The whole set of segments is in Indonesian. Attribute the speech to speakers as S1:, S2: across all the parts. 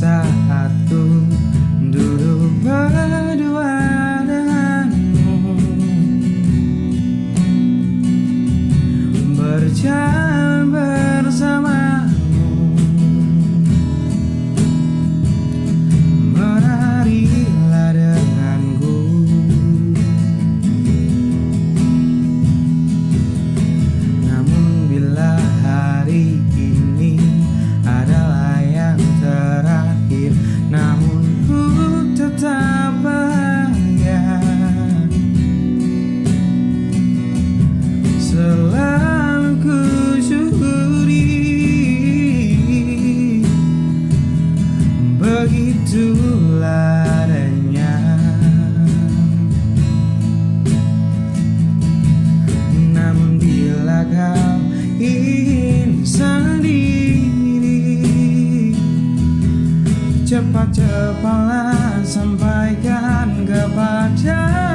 S1: saat ku duduk berdua denganmu. Berjalan Begitulah adanya Namun bila kau ingin sendiri Cepat-cepatlah sampaikan kepadaku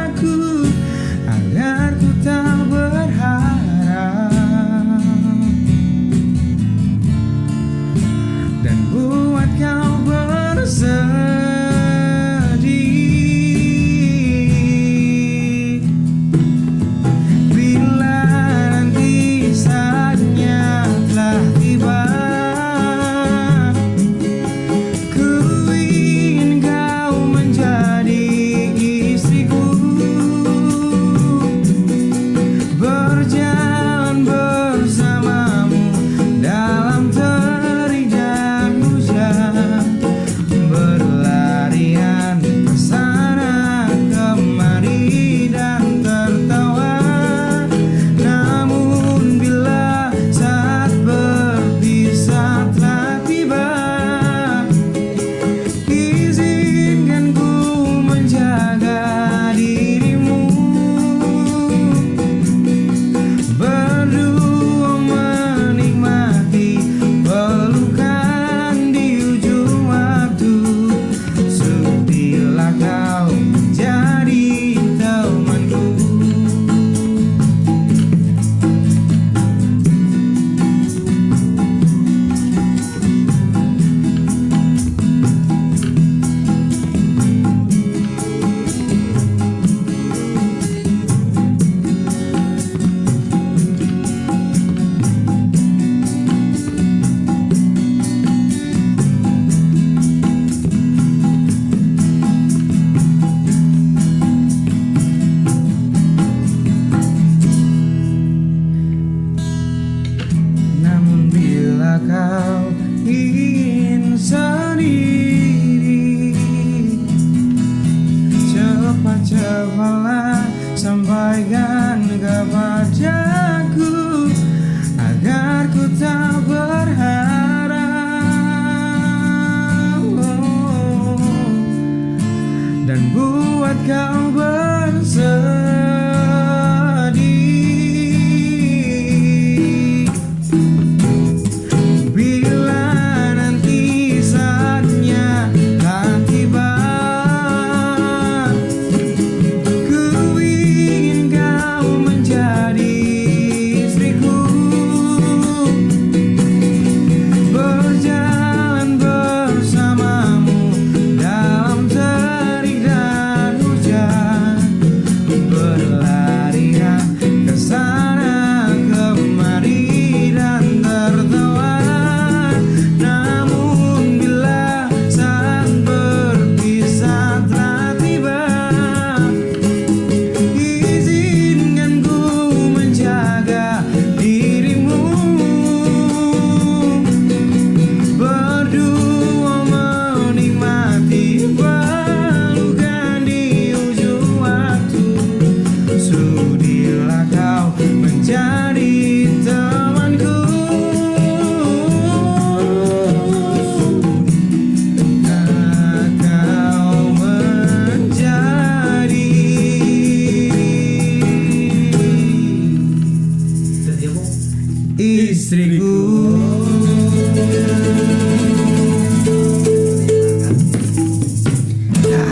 S1: istriku.